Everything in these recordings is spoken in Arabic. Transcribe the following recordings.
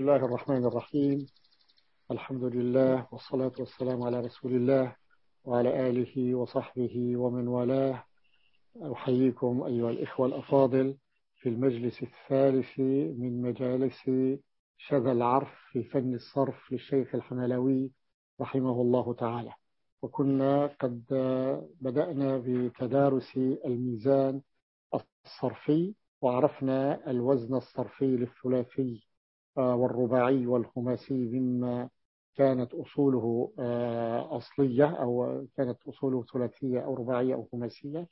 الله الرحمن الرحيم الحمد لله والصلاة والسلام على رسول الله وعلى آله وصحبه ومن والاه أحييكم أيها الإخوة الأفاضل في المجلس الثالث من مجالس شذا العرف في فن الصرف للشيخ الحملاوي رحمه الله تعالى وكنا قد بدأنا بتدارس الميزان الصرفي وعرفنا الوزن الصرفي للثلاثي والرباعي والخماسي مما كانت أصوله آه، أصلية أو كانت أصوله ثلاثية أو رباعية أو خماسية.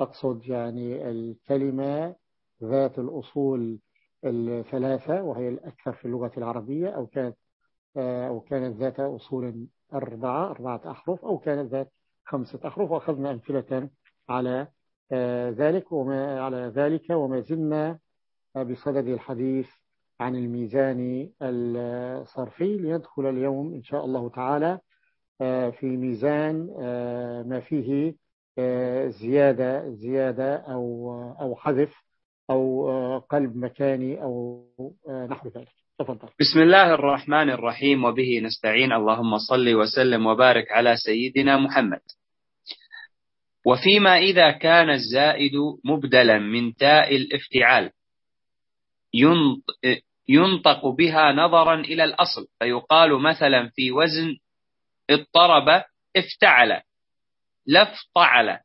أقصد يعني الكلمة ذات الأصول الثلاثة وهي الأكثر في اللغة العربية أو كانت آه، أو كانت ذات أصول أربعة أربعة أحرف أو كانت ذات خمسة أحرف. وأخذنا أمثلة على ذلك وما على ذلك وما زلنا بصدد الحديث عن الميزان الصرفي لندخل اليوم إن شاء الله تعالى آه، في ميزان آه، ما فيه آه، زيادة زيادة أو أو حذف أو قلب مكاني أو نحو ذلك. تفضل. بسم الله الرحمن الرحيم وبه نستعين. اللهم صل وسلم وبارك على سيدنا محمد. وفيما إذا كان الزائد مبدلا من تاء الافتعال. ينطق بها نظرا إلى الأصل فيقال مثلا في وزن اضطرب افتعل لفطعل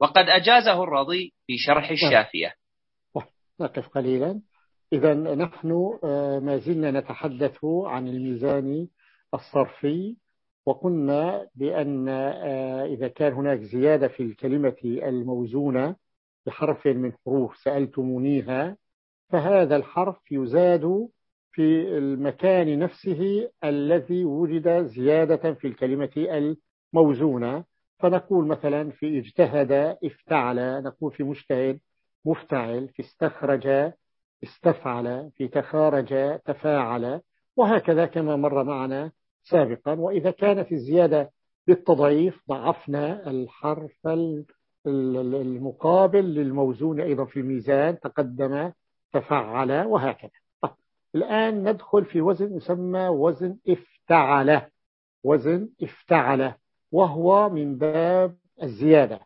وقد أجازه الرضي في شرح الشافية. نقف قليلا. إذا نحن آه، ما زلنا نتحدث عن الميزان الصرفي وقلنا بأن آه، إذا كان هناك زيادة في الكلمة الموزونة بحرف من حروف سألتمونيها فهذا الحرف يزاد في المكان نفسه الذي وجد زيادة في الكلمة الموزونة. فنقول مثلا في اجتهد افتعل نقول في مجتهد مفتعل في استخرج استفعل في تخارج تفاعل وهكذا كما مر معنا سابقا. وإذا كانت الزيادة بالتضعيف ضعفنا الحرف المقابل للموزون أيضا في الميزان تقدم تفعل وهكذا. طيب. الآن ندخل في وزن يسمى وزن افتعل وزن افتعل وهو من باب الزيادة.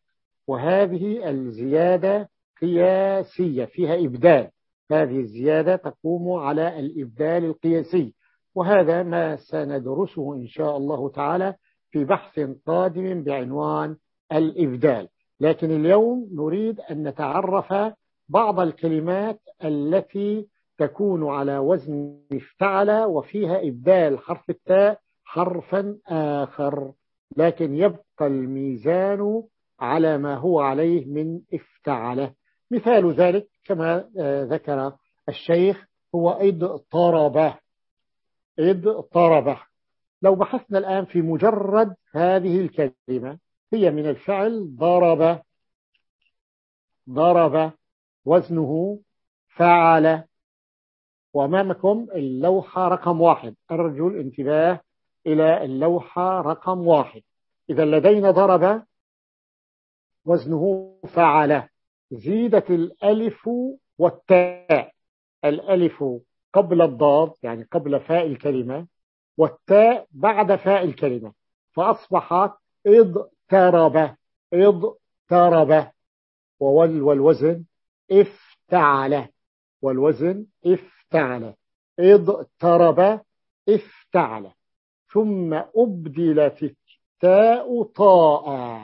وهذه الزيادة قياسية فيها إبدال. هذه الزيادة تقوم على الإبدال القياسي. وهذا ما سندرسه إن شاء الله تعالى في بحث قادم بعنوان الإبدال. لكن اليوم نريد أن نتعرف بعض الكلمات التي تكون على وزن افتعل وفيها إبدال حرف التاء حرفا آخر لكن يبقى الميزان على ما هو عليه من افتعل. مثال ذلك كما آه، ذكر الشيخ هو اضطرب اضطرب لو بحثنا الآن في مجرد هذه الكلمة هي من الفعل ضرب. ضرب وزنه فعل وأمامكم اللوحة رقم واحد. أرجو الانتباه إلى اللوحة رقم واحد. إذا لدينا ضرب وزنه فعل. زيدت الألف والتاء. الألف قبل الضاد يعني قبل فاء الكلمة والتاء بعد فاء الكلمة. فأصبحت اضطرب. اضطرب. والوزن افتعل. والوزن افتعل. اضطرب افتعل. ثم أبدلت التاء طاء.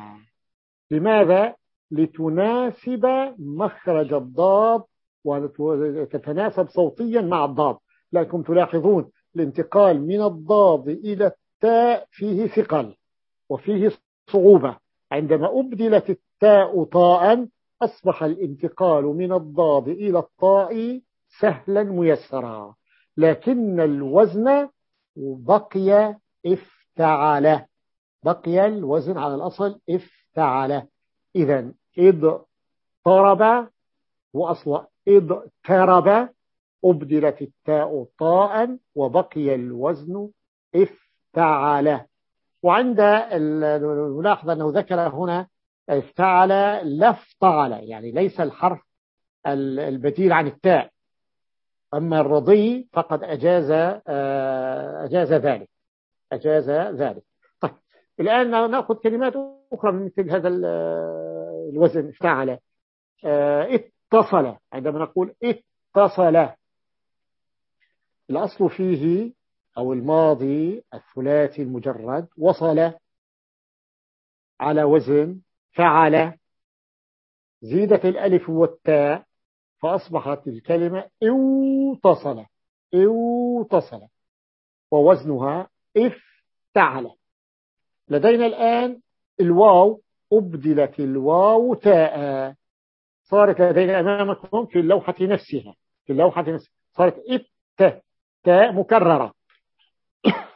لماذا؟ لتناسب مخرج الضاد وتتناسب صوتيا مع الضاد. لكم تلاحظون الانتقال من الضاد إلى التاء فيه ثقل وفيه صعوبة. عندما أبدلت التاء طاء أصبح الانتقال من الضاد إلى الطاء سهلا ميسرا لكن الوزن بقي افتعل بقي الوزن على الأصل افتعل إذا إذ طرب وأصل ترب أبدلت التاء طاء وبقي الوزن افتعل وعند الملاحظة أنه ذكر هنا افتعل لا افتعل يعني ليس الحرف البديل عن التاء. أما الرضي فقد أجاز آه، أجاز ذلك أجاز ذلك. طيب الآن نأخذ كلمات أخرى من مثل هذا الوزن افتعل اتصل عندما نقول اتصل. الأصل فيه أو الماضي الثلاثي المجرد وصل على وزن فعل زيدت الألف والتاء فأصبحت الكلمة اوتصل اوتصل ووزنها افتعل. لدينا الآن الواو أبدلت الواو تاء. صارت لدينا أمامكم في اللوحة نفسها في اللوحة نفسها. صارت إت تاء مكررة.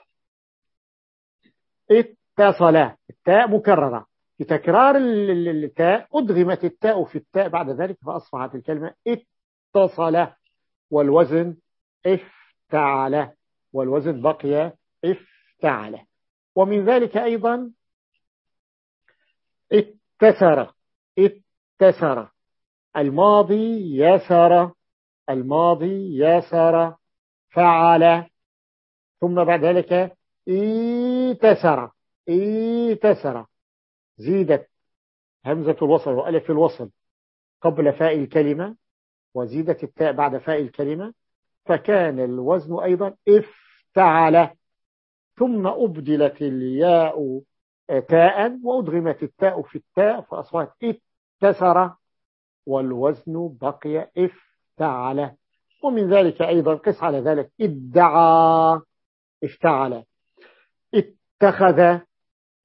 اتصل التاء مكررة. بتكرار التاء أدغمت التاء في التاء بعد ذلك فأصبحت الكلمة اتصل والوزن افتعل والوزن بقي افتعل. ومن ذلك أيضا اتسر اتسر. الماضي يسر الماضي يسر فعل. ثم بعد ذلك ايتسر ايتسر زيدت همزة الوصل وألف الوصل قبل فاء الكلمة وزيدت التاء بعد فاء الكلمة فكان الوزن أيضا افتعل. ثم أبدلت الياء تاء وأدغمت التاء في التاء فأصبحت اتسر والوزن بقي افتعل. ومن ذلك أيضا قس على ذلك ادعى افتعل. اتخذ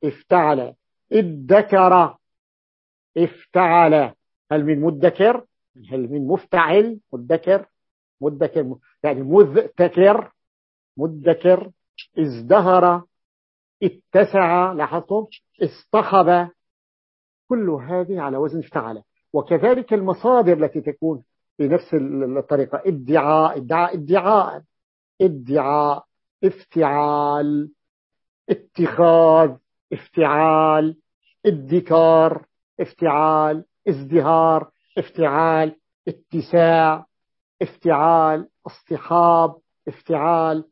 افتعل. ادكر افتعل. هل من مدكر؟ هل من مفتعل؟ مدكر. مدكر. يعني مذتكر مدكر. ازدهر. اتسع. لاحظتم؟ اصطخب. كل هذه على وزن افتعل. وكذلك المصادر التي تكون بنفس الطريقة. ادعاء ادعاء ادعاء. ادعاء. افتعال. اتخاذ. افتعال. ادكار افتعال ازدهار افتعال اتساع افتعال اصطحاب افتعال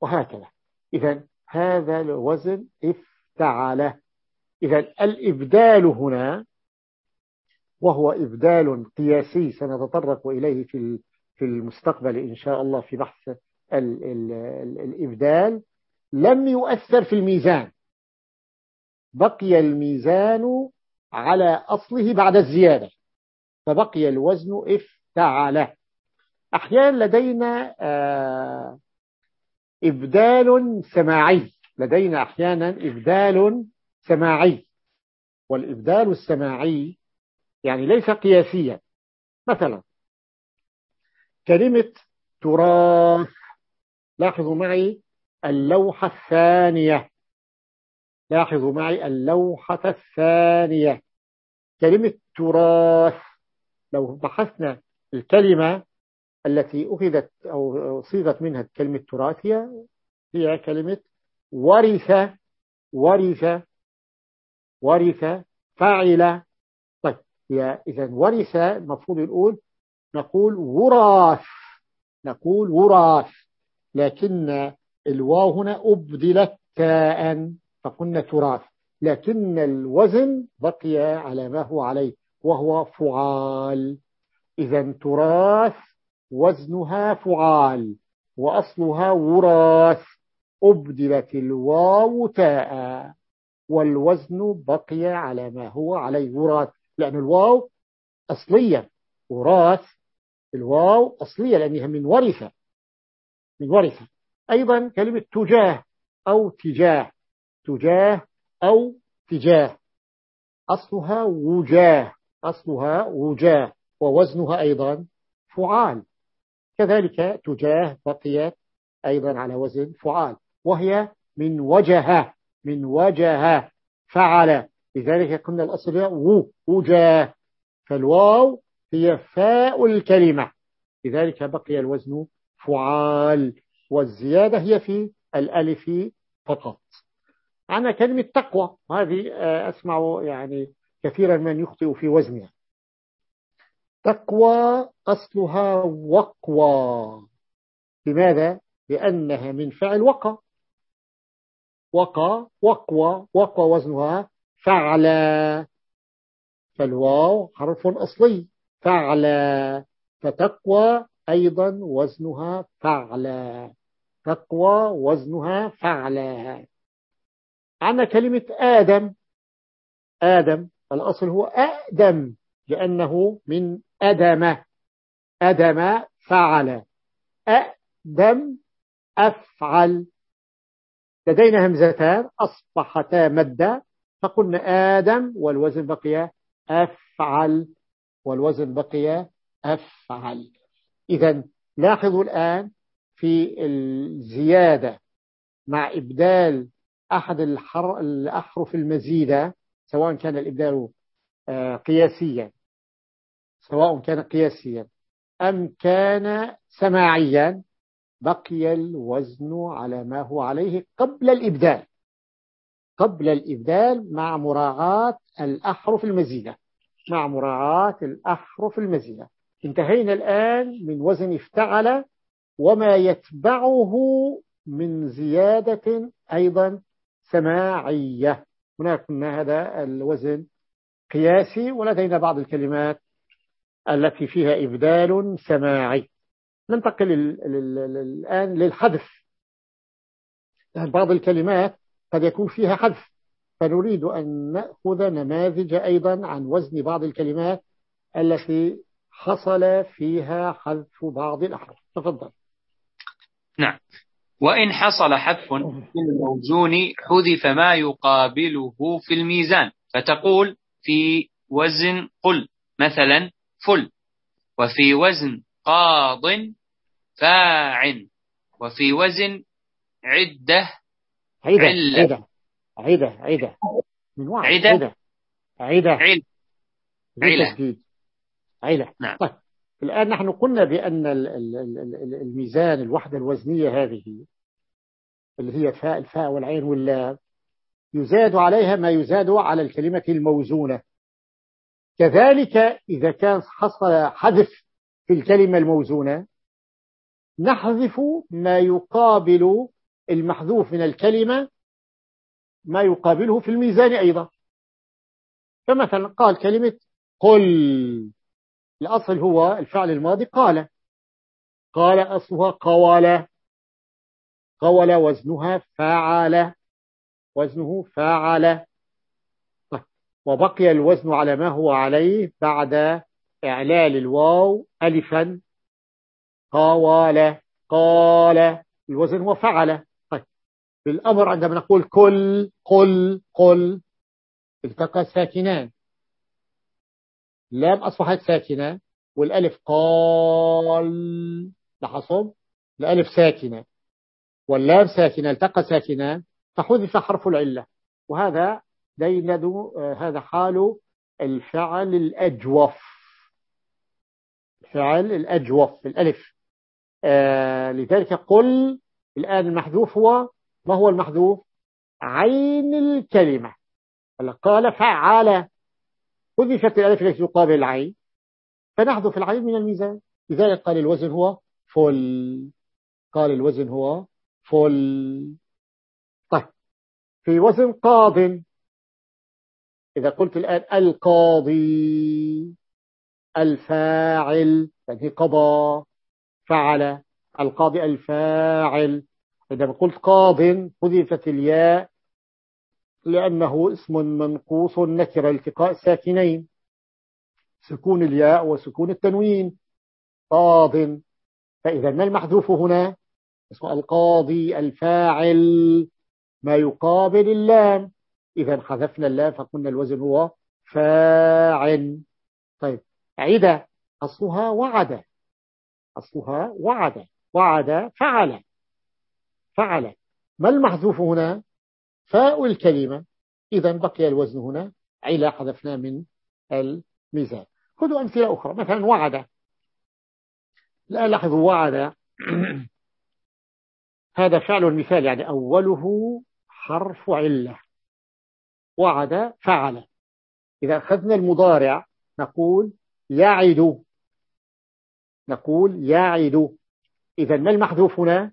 وهكذا. إذا هذا الوزن افتعل. إذا الإبدال هنا وهو إبدال قياسي سنتطرق إليه في في المستقبل إن شاء الله في بحث ال ال ال الإبدال. لم يؤثر في الميزان. بقي الميزان على أصله بعد الزيادة فبقي الوزن افتعل أحيانا لدينا آه، إبدال سماعي. لدينا أحيانا إبدال سماعي. والإبدال السماعي يعني ليس قياسيا. مثلا كلمة تراث. لاحظوا معي اللوحة الثانية. لاحظوا معي اللوحة الثانية. كلمة تراث. لو بحثنا الكلمة التي أخذت أو صيغت منها كلمة تراث هي هي كلمة ورث. ورث. ورث. فاعل. طيب إذا ورث المفروض نقول نقول وراث. نقول وراث. لكن الواو هنا أبدلت تاء. فقلنا تراث لكن الوزن بقي على ما هو عليه وهو فعال. إذا تراث وزنها فعال وأصلها وراث. أبدلت الواو تاء والوزن بقي على ما هو عليه وراث. لأن الواو أصلية وراث الواو أصلية لأنها من ورثة من ورثة. أيضا كلمة تجاه أو تجاه. تجاه أو تجاه. أصلها وجاه. أصلها وجاه. ووزنها أيضا فعال. كذلك تجاه بقيت أيضا على وزن فعال. وهي من وجه من وجه فعل. لذلك قلنا الأصل و وجاه. فالواو هي فاء الكلمة. لذلك بقي الوزن فعال. والزيادة هي في الألف فقط. عندنا كلمة تقوى هذه آه، أسمع يعني كثيرا من يخطئ في وزنها تقوى أصلها وقوى. لماذا؟ لأنها من فعل وقى. وقى وقوى وقوى وزنها فعلا فالواو حرف أصلي. فعلا فتقوى أيضا وزنها فعلا تقوى وزنها فعلا عندنا كلمة آدم. آدم الأصل هو أدم لأنه من أدم. أدم فعل. أدم أفعل. لدينا همزتان أصبحتا مدا فقلنا آدم والوزن بقي أفعل. والوزن بقي أفعل. إذا لاحظوا الآن في الزيادة مع إبدال أحد الأحرف المزيدة سواء كان الإبدال آه، قياسيا. سواء كان قياسيا. أم كان سماعيا. بقي الوزن على ما هو عليه قبل الإبدال. قبل الإبدال مع مراعاة الأحرف المزيدة. مع مراعاة الأحرف المزيدة. انتهينا الآن من وزن افتعل وما يتبعه من زيادة أيضا سماعية. هناك قلنا هذا الوزن قياسي ولدينا بعض الكلمات التي فيها إبدال سماعي. ننتقل الآن للحذف. بعض الكلمات قد يكون فيها حذف فنريد أن نأخذ نماذج أيضا عن وزن بعض الكلمات التي حصل فيها حذف بعض الأحرف. تفضل. نعم. وإن حصل حذف في الموزون حذف ما يقابله في الميزان. فتقول في وزن قل مثلا فل. وفي وزن قاض فاع. وفي وزن عدة عدة عدة عدة عدة من واحد. عدة عدة عدة عدة نعم. طيب الآن نحن قلنا بأن الميزان الوحدة الوزنية هذه اللي هي فاء الفاء والعين واللام يزاد عليها ما يزاد على الكلمة الموزونة. كذلك إذا كان حصل حذف في الكلمة الموزونة نحذف ما يقابل المحذوف من الكلمة ما يقابله في الميزان أيضا. فمثلا قال كلمة قل. الأصل هو الفعل الماضي قال. قال أصلها قوال. قول وزنها فعل. وزنه فعل. وبقي الوزن على ما هو عليه بعد إعلال الواو ألفا. قال قال. الوزن هو فعل. طيب. بالأمر عندما نقول كل قل قل. التقى ساكنان. لام أصبحت ساكنة. والألف قال. لحصب الألف ساكنة. واللام ساكنة التقى ساكنان فحذف حرف العلة. وهذا ديند هذا حال الفعل الأجوف. الفعل الأجوف الألف آه لذلك قل الآن المحذوف هو ما هو المحذوف؟ عين الكلمة. قال فعل. حذفت الألف التي تقابل العين. فنحذف العين من الميزان. لذلك قال الوزن هو فل. قال الوزن هو فل طيب. في وزن قاض. إذا قلت الآن القاضي الفاعل يعني قضى فعل القاضي الفاعل. إذا قلت قاض حذفت الياء لأنه اسم منقوص نكر التقاء ساكنين سكون الياء وسكون التنوين. قاض. فإذا ما المحذوف هنا؟ اسم القاضي الفاعل. ما يقابل اللام. إذا حذفنا اللام فقلنا الوزن هو فاعل. طيب عدة أصلها وعد. أصلها وعد. وعد فعل. فعل. ما المحذوف هنا؟ فاء الكلمة. إذا بقي الوزن هنا علا حذفنا من الميزان. خذوا أمثلة أخرى. مثلا وعد. لا لاحظوا وعد. هذا فعل المثال يعني أوله حرف علة. وعد فعل. إذا أخذنا المضارع نقول يعد. نقول يعد. إذا ما المحذوف هنا؟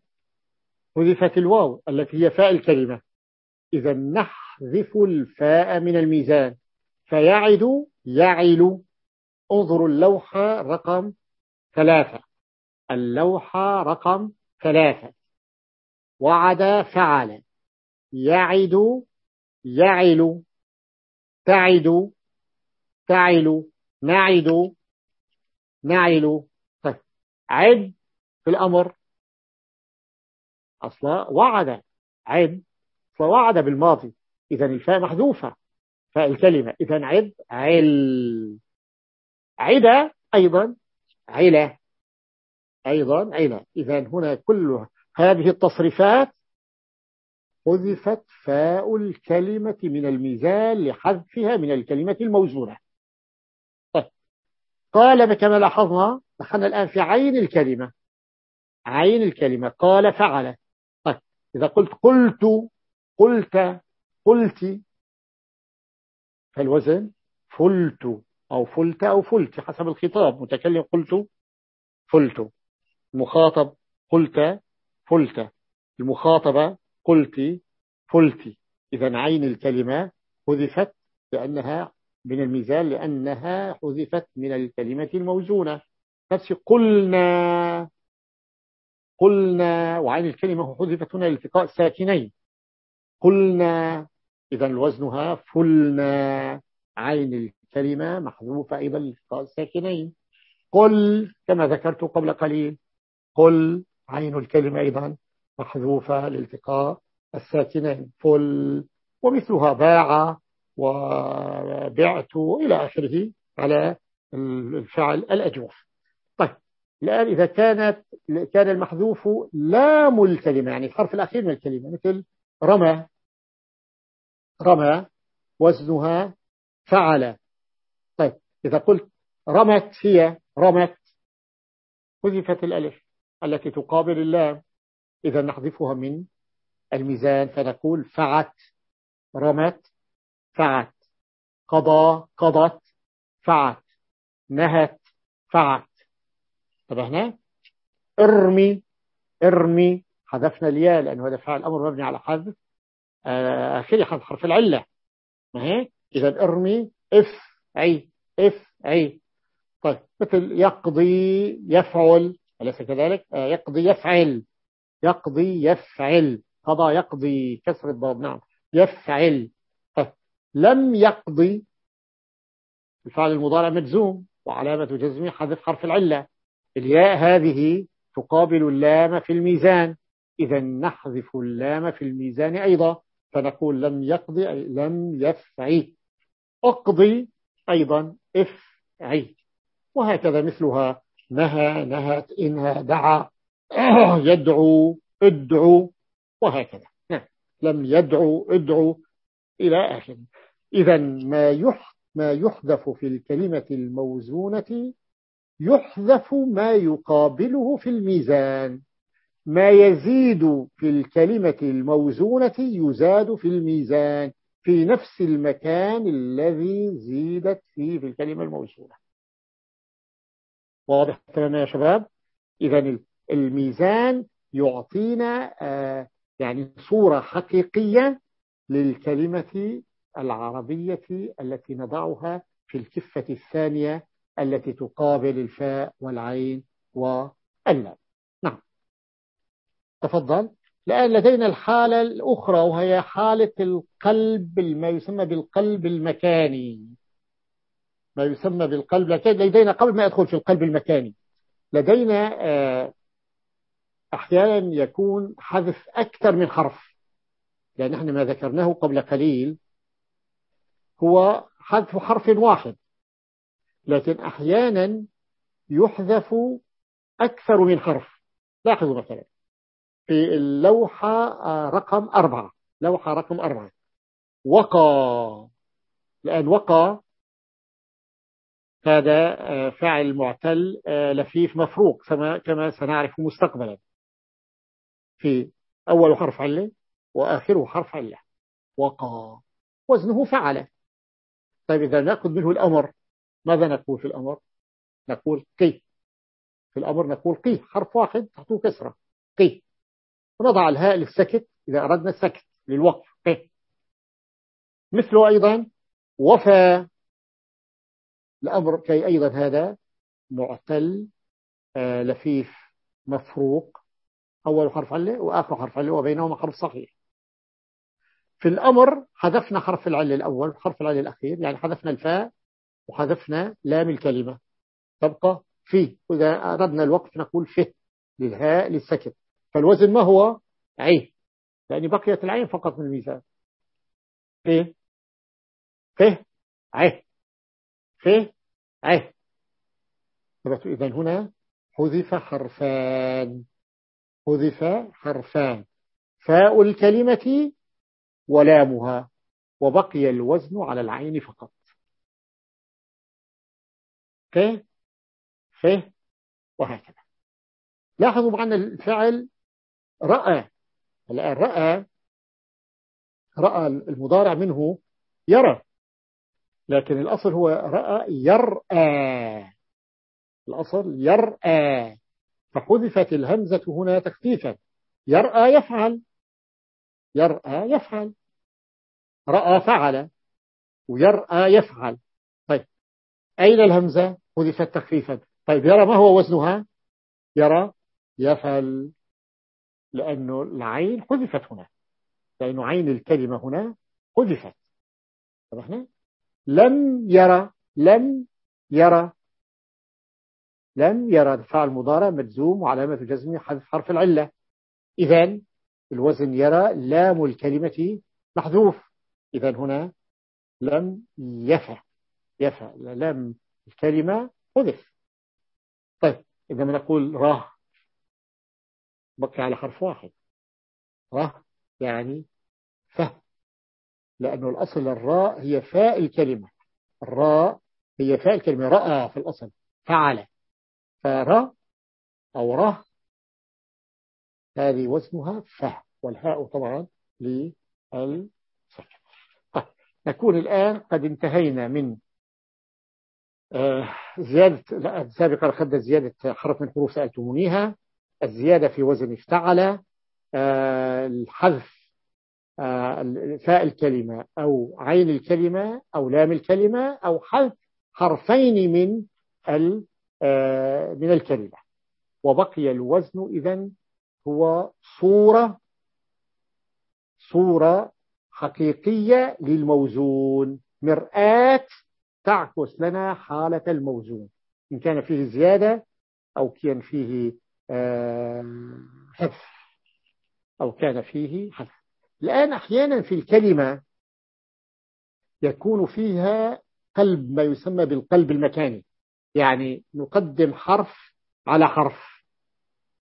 حذفت الواو التي هي فاء الكلمة. إذا نحذف الفاء من الميزان. فيعد يعل. انظروا اللوحة رقم ثلاثة. اللوحة رقم ثلاثة. وعد فعل. يعد يعل تعد تعل نعد نعل. طيب عد في الأمر. أصلا وعد عد فوعد بالماضي. إذا الفاء محذوفة. فالكلمة إذا عد عل. عد أيضا علة أيضا علة إذا هنا كل هذه التصريفات حذفت فاء الكلمة من الميزان لحذفها من الكلمة الموزونة. طيب. قال كما لاحظنا؟ دخلنا الآن في عين الكلمة. عين الكلمة. قال فعل. طيب. إذا قلت قلت قلت قلت فالوزن فلت أو فلت أو فلت حسب الخطاب. متكلم قلت فلت. المخاطب قلت فلت المخاطبة قلت فلت. إذا عين الكلمة حذفت لأنها من الميزان لأنها حذفت من الكلمة الموزونة. نفس قلنا قلنا وعين الكلمة حذفت هنا التقاء ساكنين قلنا إذا وزنها فلنا. عين الكلمة محذوفة أيضا التقاء الساكنين. قل كما ذكرت قبل قليل. قل عين الكلمة أيضا محذوفة لالتقاء الساكنين فل ومثلها باع وبعت إلى آخره على الفعل الأجوف. طيب الآن إذا كانت كان المحذوف لام الكلمة يعني الحرف الأخير من الكلمة مثل رمى رمى وزنها فعل. طيب إذا قلت رمت هي رمت حذفت الألف. التي تقابل اللام إذا نحذفها من الميزان فنقول فعت رمت فعت. قضى قضت فعت. نهت فعت. انتبهنا؟ ارمي ارمي. حذفنا الياء لأنه هذا فعل أمر مبني على حذف. آه، آخره حذف حرف العلة. ما هي إذا ارمي. اف عي. اف عي. طيب مثل يقضي يفعل. أليس كذلك؟ آه، يقضي يفعل. يقضي يفعل. قضى يقضي كسر الضاد نعم. يفعل. طيب. لم يقضي. الفعل المضارع مجزوم. وعلامة جزمه حذف حرف العلة. الياء هذه تقابل اللام في الميزان. إذا نحذف اللام في الميزان أيضا. فنقول لم يقضي أي لم يفعي أقضي أيضا. افعي وهكذا مثلها. نهى نهت إنها دعا يدعو ادعو وهكذا. نعم. لم يدعو ادعو إلى آخره إذا ما ما يحذف في الكلمة الموزونة يحذف ما يقابله في الميزان. ما يزيد في الكلمة الموزونة يزاد في الميزان في نفس المكان الذي زيدت فيه في الكلمة الموزونة. واضح تماما يا شباب؟ إذا الميزان يعطينا آه، يعني صورة حقيقية للكلمة العربية التي نضعها في الكفة الثانية التي تقابل الفاء والعين واللام. نعم. تفضل. الآن لدينا الحالة الأخرى وهي حالة القلب ما يسمى بالقلب المكاني. ما يسمى بالقلب لدينا قبل ما أدخل في القلب المكاني. لدينا آه، أحيانا يكون حذف أكثر من حرف. يعني نحن ما ذكرناه قبل قليل. هو حذف حرف واحد. لكن أحيانا يحذف أكثر من حرف. لاحظوا مثلا في اللوحة آه، رقم أربعة. لوحة رقم أربعة. وقى الآن وقى هذا آه، فاعل معتل آه، لفيف مفروق كما سنعرف مستقبلا. في أول حرف علة وآخره حرف علة وقى وزنه فعل. طيب إذا نأخذ منه الأمر. ماذا نقول في الأمر؟ نقول قي. في الأمر نقول قي. حرف واحد تحته كسرة. قي. ونضع الهاء للسكت. إذا أردنا السكت للوقف قي. مثله أيضا وفى. الأمر كي أيضا هذا معتل آه لفيف مفروق أول حرف علة وآخر حرف علة وبينهما حرف صحيح في الأمر حذفنا حرف العلة الأول حرف العلة الأخير يعني حذفنا الفاء وحذفنا لام الكلمة. تبقى في وإذا أردنا الوقف نقول فيه للهاء للسكت. فالوزن ما هو؟ عين. لأن بقيت العين فقط من الميزان. فيه؟ فيه؟ عين. فيه عين إذا هنا حذف حرفان. حذف حرفان. فاء الكلمة ولامها. وبقي الوزن على العين فقط. ف ف وهكذا. لاحظوا معنا الفعل رأى. الآن رأى رأى المضارع منه يرى. لكن الأصل هو رأى يرأى. الأصل يرأى. فحذفت الهمزة هنا تخفيفا. يرأى يفعل. يرأى يفعل. رأى فعل. ويرأى يفعل. طيب. أين الهمزة؟ حذفت تخفيفا. طيب يرى ما هو وزنها؟ يرى يفعل. لأنه العين حذفت هنا. لأنه عين الكلمة هنا حذفت. لم يرى لم يرى لم يرى. فعل مضارع مجزوم وعلامة جزمه حذف حرف العلة. إذا الوزن يرى لام الكلمة محذوف. إذا هنا لم يفع يفع لام الكلمة حذف. طيب إذا نقول راه بقي على حرف واحد. راه يعني فه لأنه الأصل الراء هي فاء الكلمة. الراء هي فاء الكلمة. رأى في الأصل. فعل. فرا أو ره هذه وزنها فه والهاء طبعا للسكن طيب. نكون الآن قد انتهينا من آه زيادة سابقا أخذنا زيادة حرف من حروف سألتمونيها. الزيادة في وزن افتعل. آه الحذف فاء الكلمة أو عين الكلمة أو لام الكلمة أو حذف حرفين من من الكلمة. وبقي الوزن إذا هو صورة صورة حقيقية للموزون. مرآة تعكس لنا حالة الموزون. إن كان فيه زيادة أو كان فيه حذف. أو كان فيه حذف. الآن أحيانا في الكلمة يكون فيها قلب ما يسمى بالقلب المكاني. يعني نقدم حرف على حرف.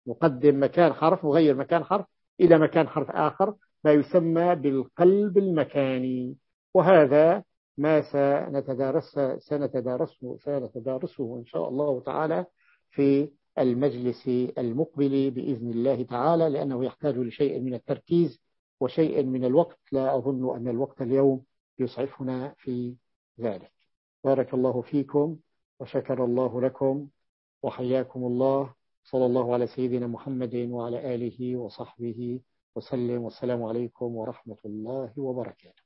نقدم مكان حرف نغير مكان حرف إلى مكان حرف آخر ما يسمى بالقلب المكاني. وهذا ما سنتدارس سنتدارسه سنتدارسه إن شاء الله تعالى في المجلس المقبل بإذن الله تعالى لأنه يحتاج لشيء من التركيز وشيء من الوقت لا أظن أن الوقت اليوم يسعفنا في ذلك. بارك الله فيكم وشكر الله لكم وحياكم الله. صلى الله على سيدنا محمد وعلى آله وصحبه وسلم. والسلام عليكم ورحمة الله وبركاته.